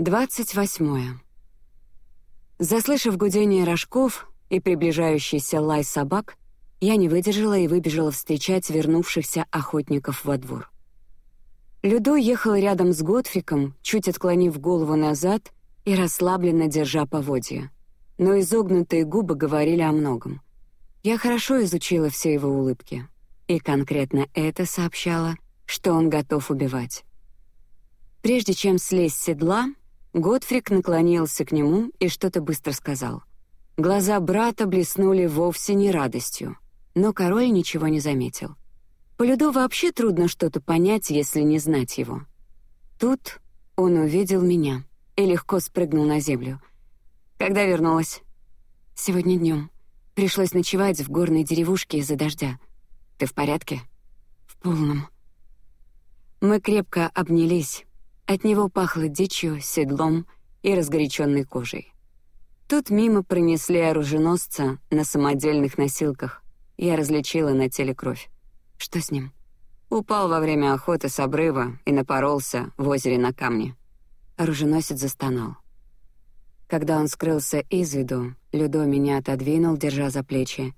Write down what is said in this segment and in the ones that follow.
Двадцать восьмое. Заслышав гудение рожков и приближающийся лай собак, я не выдержала и выбежала встречать вернувшихся охотников во двор. Людо ехал рядом с Готфриком, чуть отклонив голову назад и расслабленно держа поводья. Но изогнутые губы говорили о многом. Я хорошо изучила все его улыбки, и конкретно это сообщало, что он готов убивать. Прежде чем слезть с седла, Готфрик наклонился к нему и что-то быстро сказал. Глаза брата блеснули вовсе не радостью, но король ничего не заметил. По Людо вообще трудно что-то понять, если не знать его. Тут он увидел меня и легко спрыгнул на землю. Когда вернулась? Сегодня днем. Пришлось ночевать в горной деревушке из-за дождя. Ты в порядке? В полном. Мы крепко обнялись. От него пахло дичью, седлом и разгоряченной кожей. Тут мимо пронесли оруженосца на самодельных носилках. Я различила на теле кровь. Что с ним? Упал во время охоты с обрыва и напоролся в озере на камни. Оруженосец застонал. Когда он скрылся из виду, Людо меня отодвинул, держа за плечи,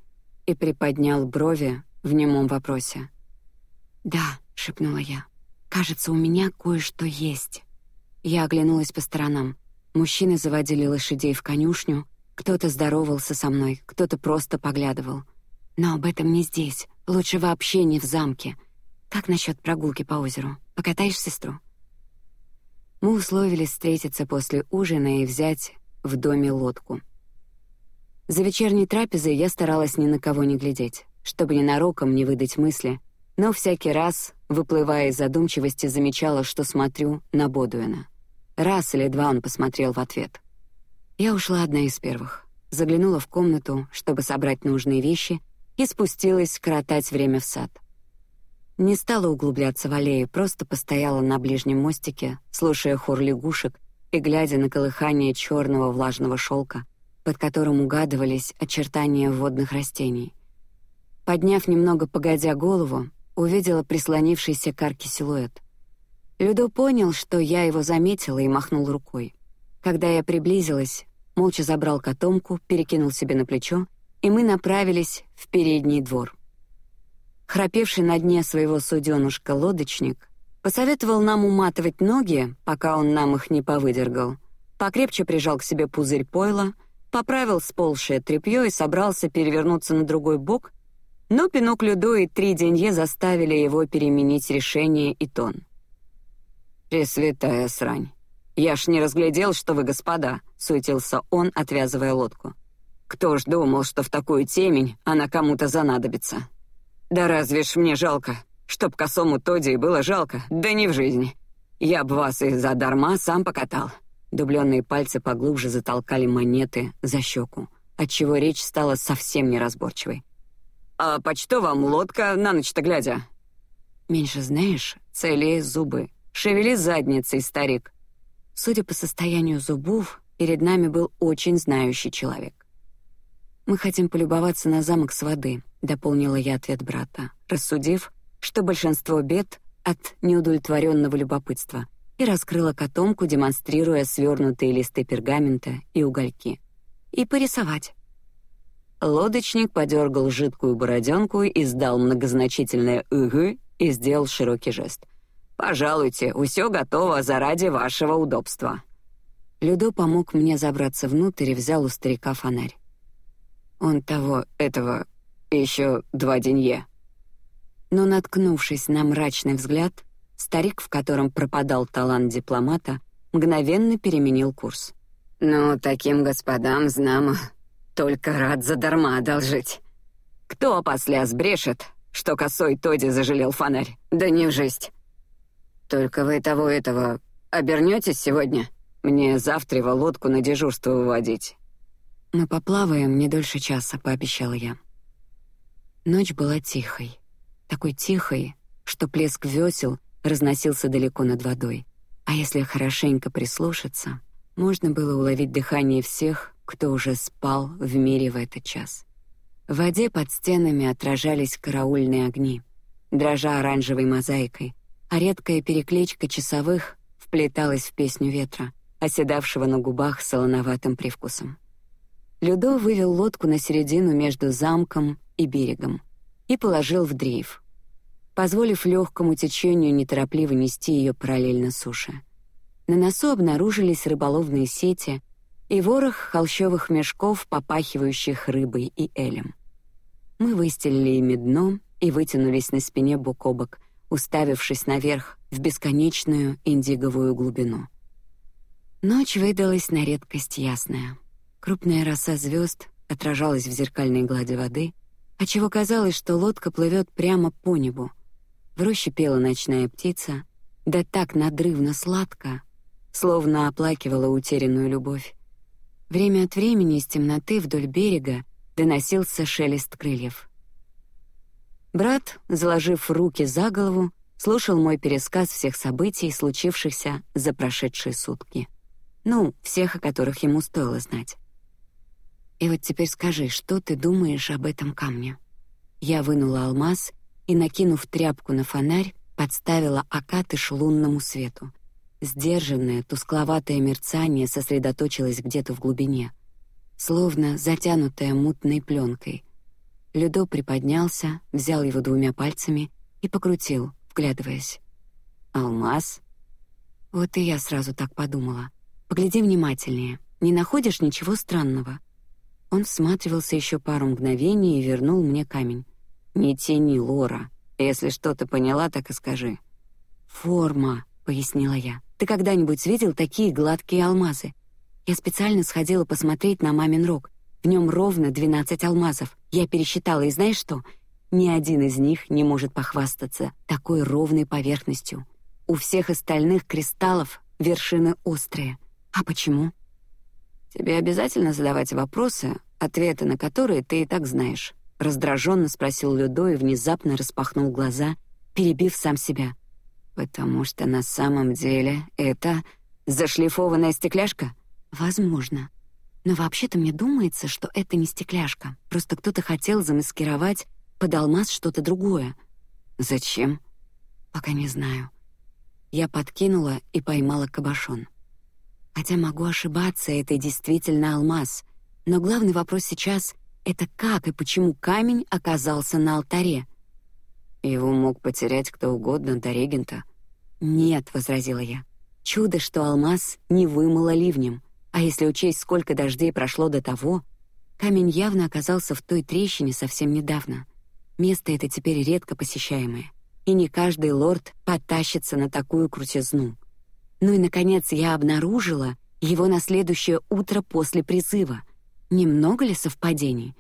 и приподнял брови в немом вопросе. «Да», — шепнула я. Кажется, у меня кое-что есть. Я оглянулась по сторонам. Мужчины заводили лошадей в конюшню, кто-то здоровался со мной, кто-то просто поглядывал. Но об этом не здесь. Лучше вообще не в замке. Как насчет прогулки по озеру? Покатаешь сестру? Мы условились встретиться после ужина и взять в доме лодку. За вечерней трапезой я старалась ни на кого не глядеть, чтобы ни нароком не выдать мысли, но всякий раз выплывая из задумчивости, замечала, что смотрю на Бодуэна. Раз или два он посмотрел в ответ. Я ушла одна из первых, заглянула в комнату, чтобы собрать нужные вещи, и спустилась коротать время в сад. Не стала углубляться в аллею, просто постояла на ближнем мостике, слушая хор лягушек и глядя на колыхание черного влажного шелка, под которым угадывались очертания водных растений. Подняв немного погодя голову, увидела прислонившийся к арке силуэт. Людо понял, что я его заметила и махнул рукой. Когда я приблизилась, молча забрал котомку, перекинул себе на плечо, и мы направились в передний двор. Храпевший на дне своего суденушка лодочник посоветовал нам уматывать ноги, пока он нам их не повыдергал. Покрепче прижал к себе пузырь пойла, поправил сползшее тряпье и собрался перевернуться на другой бок, но пинок Людо и три денье заставили его переменить решение и тон. «Пресвятая срань! Я ж не разглядел, что вы господа», — суетился он, отвязывая лодку. «Кто ж думал, что в такую темень она кому-то занадобится? Да разве ж мне жалко, чтоб косому Тоди было жалко, да не в жизни. Я б вас и за дарма сам покатал». Дубленные пальцы поглубже затолкали монеты за щеку, отчего речь стала совсем неразборчивой. А почто вам лодка на ночь-то глядя?» «Меньше знаешь, целее зубы. Шевели задницей, старик». Судя по состоянию зубов, перед нами был очень знающий человек. «Мы хотим полюбоваться на замок с воды», — дополнила я ответ брата, рассудив, что большинство бед от неудовлетворенного любопытства, и раскрыла котомку, демонстрируя свернутые листы пергамента и угольки. «И порисовать». Лодочник подергал жидкую бороденку, издал многозначительное «ыгы» и сделал широкий жест. «Пожалуйте, все готово заради вашего удобства». Людо помог мне забраться внутрь и взял у старика фонарь. Он того, этого, еще два денье. Но, наткнувшись на мрачный взгляд, старик, в котором пропадал талант дипломата, мгновенно переменил курс. «Ну, таким господам, знамо, только рад задарма одолжить. Кто после сбрешет, что косой Тоди зажалел фонарь? Да не в жизнь. Только вы того этого обернетесь сегодня? Мне завтра в лодку на дежурство выводить. Мы поплаваем не дольше часа, пообещала я. Ночь была тихой, такой тихой, что плеск весел разносился далеко над водой. А если хорошенько прислушаться, можно было уловить дыхание всех, кто уже спал в мире в этот час. В воде под стенами отражались караульные огни, дрожа оранжевой мозаикой, а редкая перекличка часовых вплеталась в песню ветра, оседавшего на губах солоноватым привкусом. Людо вывел лодку на середину между замком и берегом и положил в дрейф, позволив легкому течению неторопливо нести ее параллельно суше. На носу обнаружились рыболовные сети и ворох холщовых мешков, попахивающих рыбой и элем. Мы выстелили ими дно и вытянулись на спине бок о бок, уставившись наверх в бесконечную индиговую глубину. Ночь выдалась на редкость ясная. Крупная роса звезд отражалась в зеркальной глади воды, отчего казалось, что лодка плывет прямо по небу. В роще пела ночная птица, да так надрывно сладко, словно оплакивала утерянную любовь. Время от времени из темноты вдоль берега доносился шелест крыльев. Брат, заложив руки за голову, слушал мой пересказ всех событий, случившихся за прошедшие сутки. Ну, всех, о которых ему стоило знать. И вот теперь скажи, что ты думаешь об этом камне? Я вынула алмаз и, накинув тряпку на фонарь, подставила окатыш лунному свету. Сдержанное, тускловатое мерцание сосредоточилось где-то в глубине, словно затянутое мутной пленкой. Людо приподнялся, взял его двумя пальцами и покрутил, вглядываясь. Алмаз. Вот и я сразу так подумала. Погляди внимательнее. Не находишь ничего странного? Он всматривался еще пару мгновений и вернул мне камень. «Не тяни, Лора. Если что-то поняла, так и скажи». «Форма», — пояснила я. «Ты когда-нибудь видел такие гладкие алмазы? Я специально сходила посмотреть на мамин рог. В нем ровно двенадцать алмазов. Я пересчитала, и знаешь что? Ни один из них не может похвастаться такой ровной поверхностью. У всех остальных кристаллов вершины острые. А почему?» Тебе обязательно задавать вопросы, ответы на которые ты и так знаешь. Раздраженно спросил Людо и внезапно распахнул глаза, перебив сам себя. Потому что на самом деле это зашлифованная стекляшка. Возможно, но вообще-то мне думается, что это не стекляшка. Просто кто-то хотел замаскировать под алмаз что-то другое. Зачем? Пока не знаю. Я подкинула и поймала кабошон. Хотя могу ошибаться, это действительно алмаз. Но главный вопрос сейчас — это как и почему камень оказался на алтаре. Его мог потерять кто угодно до регента. Нет, возразила я. Чудо, что алмаз не вымыло ливнем. А если учесть, сколько дождей прошло до того, камень явно оказался в той трещине совсем недавно. Место это теперь редко посещаемое, и не каждый лорд потащится на такую крутизну. Ну и наконец я обнаружила его на следующее утро после призыва. Немного ли совпадений?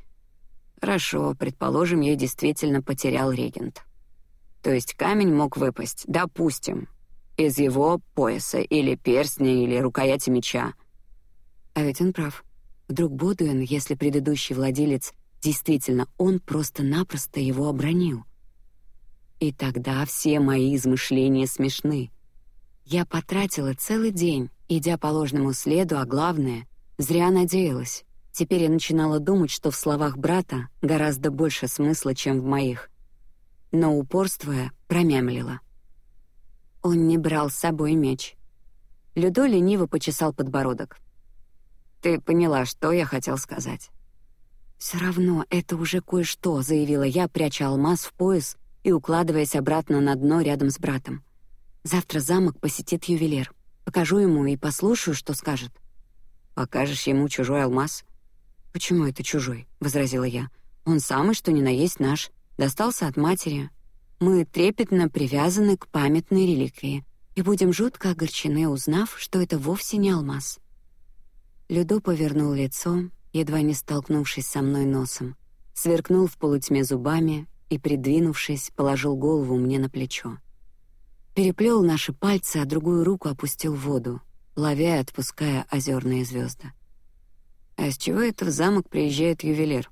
Хорошо, предположим, я действительно потерял регент. То есть камень мог выпасть, допустим, из его пояса или перстня или рукояти меча. А ведь он прав. Вдруг Бодуэн, если предыдущий владелец действительно он просто-напросто его обронил. И тогда все мои измышления смешны. Я потратила целый день, идя по ложному следу, а главное, зря надеялась. Теперь я начинала думать, что в словах брата гораздо больше смысла, чем в моих. Но упорствуя, промямлила. Он не брал с собой меч. Людо лениво почесал подбородок. Ты поняла, что я хотел сказать? Все равно это уже кое-что, заявила я, пряча алмаз в пояс и укладываясь обратно на дно рядом с братом. Завтра замок посетит ювелир. Покажу ему и послушаю, что скажет. Покажешь ему чужой алмаз? Почему это чужой? возразила я. Он самый, что ни на есть наш, достался от матери. Мы трепетно привязаны к памятной реликвии и будем жутко огорчены, узнав, что это вовсе не алмаз. Людо повернул лицо, едва не столкнувшись со мной носом, сверкнул в полутьме зубами и, придвинувшись, положил голову мне на плечо переплел наши пальцы, а другую руку опустил в воду, ловя и отпуская озерные звезды. А с чего это в замок приезжает ювелир?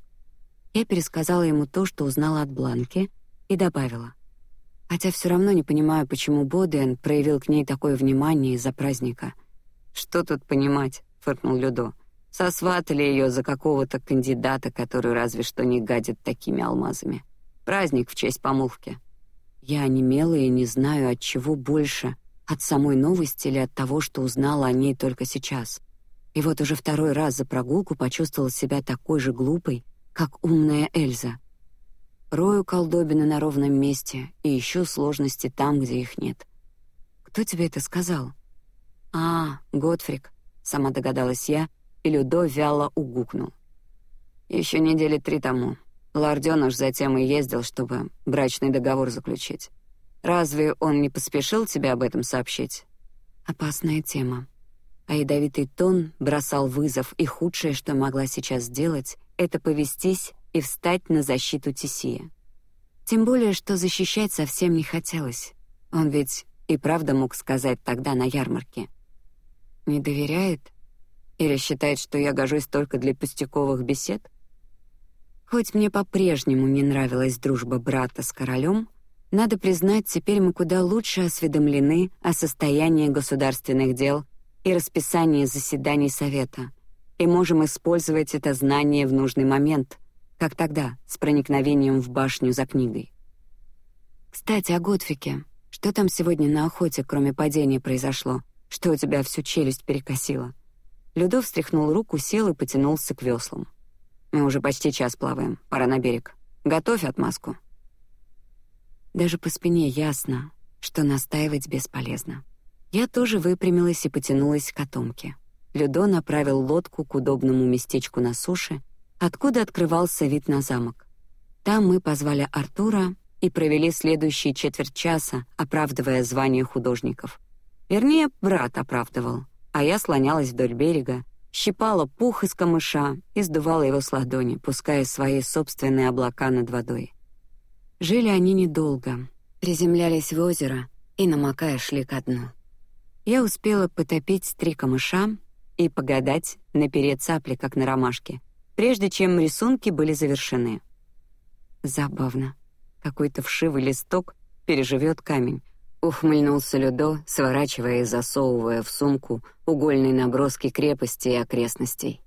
Я пересказала ему то, что узнала от Бланки, и добавила: хотя все равно не понимаю, почему Боден проявил к ней такое внимание из-за праздника. Что тут понимать? фыркнул Людо. Сосватали ее за какого-то кандидата, который разве что не гадит такими алмазами. Праздник в честь помолвки. Я онемела и не знаю, от чего больше — От самой новости или от того, что узнала о ней только сейчас? И вот уже второй раз за прогулку почувствовала себя такой же глупой, как умная Эльза. Рою колдобины на ровном месте и ищу сложности там, где их нет. Кто тебе это сказал? А, Готфрик, сама догадалась я, и Людо вяло угукнул. Еще недели три тому. Лордёныш затем и ездил, чтобы брачный договор заключить. Разве он не поспешил тебе об этом сообщить? Опасная тема. А ядовитый тон бросал вызов, и худшее, что могла сейчас сделать, это повестись и встать на защиту Тисия. Тем более, что защищать совсем не хотелось. Он ведь и правда мог сказать тогда на ярмарке. Не доверяет или считает, что я гожусь только для пустяковых бесед? Хоть мне по-прежнему не нравилась дружба брата с королем, надо признать, теперь мы куда лучше осведомлены о состоянии государственных дел и расписании заседаний совета, и можем использовать это знание в нужный момент, как тогда с проникновением в башню за книгой. Кстати, о Готфике. Что там сегодня на охоте, кроме падения, произошло? Что у тебя всю челюсть перекосило? Людов встряхнул руку, сел и потянулся к веслам. Мы уже почти час плаваем. Пора на берег. Готовь отмазку. Даже по спине ясно, что настаивать бесполезно. Я тоже выпрямилась и потянулась к котомке. Людо направил лодку к удобному местечку на суше, откуда открывался вид на замок. Там мы позвали Артура и провели следующие четверть часа, оправдывая звание художников. Вернее, брат оправдывал, а я слонялась вдоль берега, щипала пух из камыша и сдувала его с ладони, пуская свои собственные облака над водой. Жили они недолго, приземлялись в озеро и, намокая, шли ко дну. Я успела потопить три камыша и погадать, наперед цапли, как на ромашке, прежде чем рисунки были завершены. Забавно. Какой-то вшивый листок переживет камень. Ухмыльнулся Людо, сворачивая и засовывая в сумку угольные наброски крепости и окрестностей.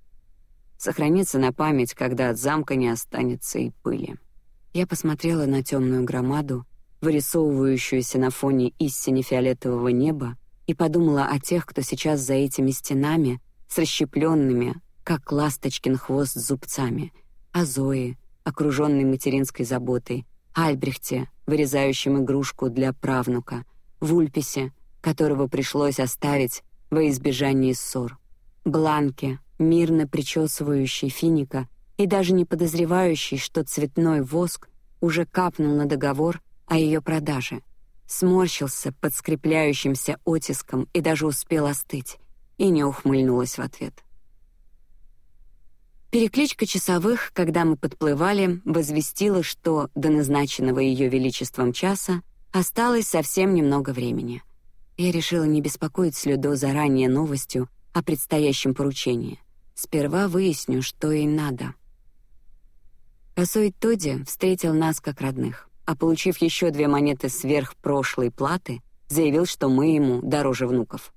Сохранится на память, когда от замка не останется и пыли. Я посмотрела на темную громаду, вырисовывающуюся на фоне истине фиолетового неба, и подумала о тех, кто сейчас за этими стенами с расщепленными, как ласточкин хвост, зубцами, о Зое, окруженной материнской заботой, Альбрехте, вырезающем игрушку для правнука, Вульписе, которого пришлось оставить во избежание ссор, Бланке, мирно причесывающей финика и даже не подозревающий, что цветной воск уже капнул на договор о ее продаже, сморщился под скрепляющимся оттиском и даже успел остыть, и не ухмыльнулась в ответ. Перекличка часовых, когда мы подплывали, возвестила, что до назначенного ее величеством часа осталось совсем немного времени. Я решила не беспокоить Слюдо заранее новостью о предстоящем поручении. Сперва выясню, что ей надо. Косой Тодди встретил нас как родных, а получив еще две монеты сверх прошлой платы, заявил, что мы ему дороже внуков.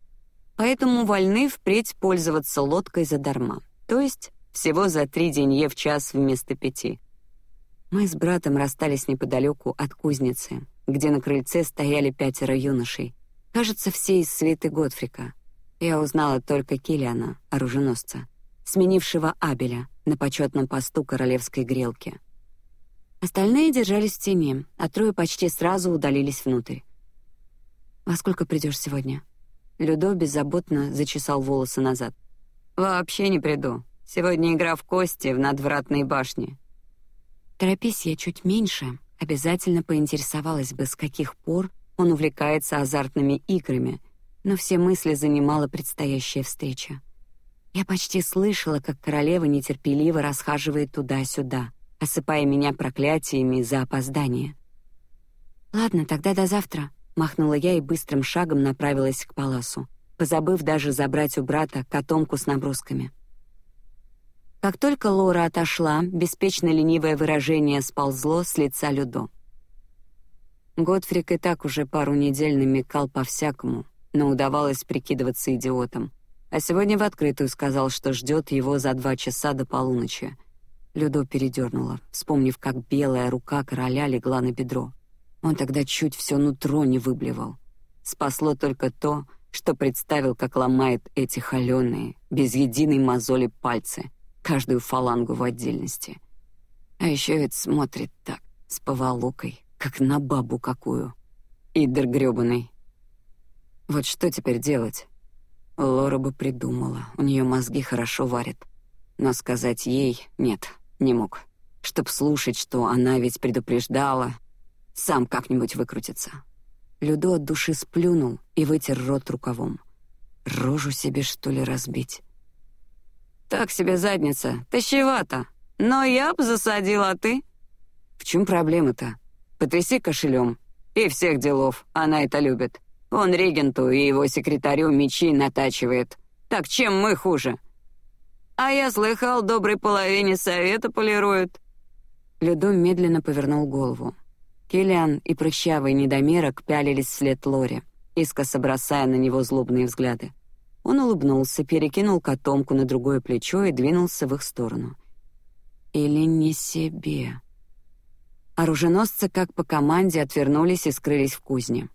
Поэтому вольны впредь пользоваться лодкой задарма, то есть всего за три денье в час вместо пяти. Мы с братом расстались неподалеку от кузницы, где на крыльце стояли пятеро юношей, кажется, все из свиты Готфрика. Я узнала только Килиана, оруженосца, сменившего Абеля на почетном посту королевской грелки. Остальные держались в тени, а трое почти сразу удалились внутрь. Во сколько придешь сегодня? Людо беззаботно зачесал волосы назад. Вообще не приду. Сегодня игра в кости в надвратной башне. Торопись я чуть меньше, обязательно поинтересовалась бы, с каких пор он увлекается азартными играми, но все мысли занимала предстоящая встреча. Я почти слышала, как королева нетерпеливо расхаживает туда-сюда, осыпая меня проклятиями за опоздание. Ладно, тогда до завтра, махнула я и быстрым шагом направилась к паласу, позабыв даже забрать у брата котомку с набросками. Как только Лора отошла, беспечно ленивое выражение сползло с лица Людо. Готфрик и так уже пару недель намекал по всякому, но удавалось прикидываться идиотом а сегодня в открытую сказал, что ждет его за два часа до полуночи. Людо передернула, вспомнив, как белая рука короля легла на бедро. Он тогда чуть все нутро не выблевал. Спасло только то, что представил, как ломает эти холеные, без единой мозоли пальцы, каждую фалангу в отдельности. А еще ведь смотрит так, с поволокой, как на бабу какую. Идер грёбаный. Вот что теперь делать? Лора бы придумала, у нее мозги хорошо варят. Но сказать ей нет, не мог. Чтоб слушать, что она ведь предупреждала, сам как-нибудь выкрутится. Людо от души сплюнул и вытер рот рукавом. Рожу себе, что ли, разбить? «Так себе задница, тащевато. Но я б засадила, а ты?» «В чем проблема-то? Потряси кошелем. И всех делов, она это любит. Он регенту и его секретарю мечи натачивает. Так чем мы хуже?» «А я слыхал, доброй половине совета полируют». Людо медленно повернул голову. Киллиан и прыщавый недомерок пялились вслед Лоре, искоса бросая на него злобные взгляды. Он улыбнулся, перекинул котомку на другое плечо и двинулся в их сторону. Или не себе. Оруженосцы, как по команде, отвернулись и скрылись в кузне.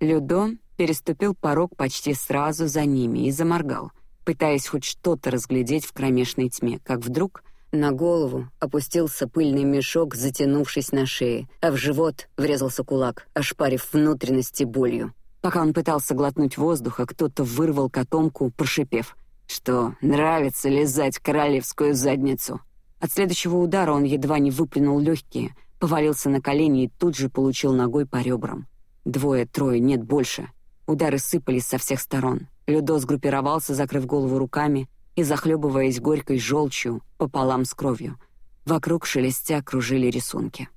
Людо переступил порог почти сразу за ними и заморгал, пытаясь хоть что-то разглядеть в кромешной тьме, как вдруг на голову опустился пыльный мешок, затянувшись на шее, а в живот врезался кулак, ошпарив внутренности болью. Пока он пытался глотнуть воздуха, кто-то вырвал котомку, прошипев, что нравится лизать королевскую задницу. От следующего удара он едва не выплюнул легкие, повалился на колени и тут же получил ногой по ребрам. Двое, трое, нет больше. Удары сыпались со всех сторон. Людо сгруппировался, закрыв голову руками, и, захлебываясь горькой желчью, пополам с кровью. Вокруг шелестя кружили рисунки.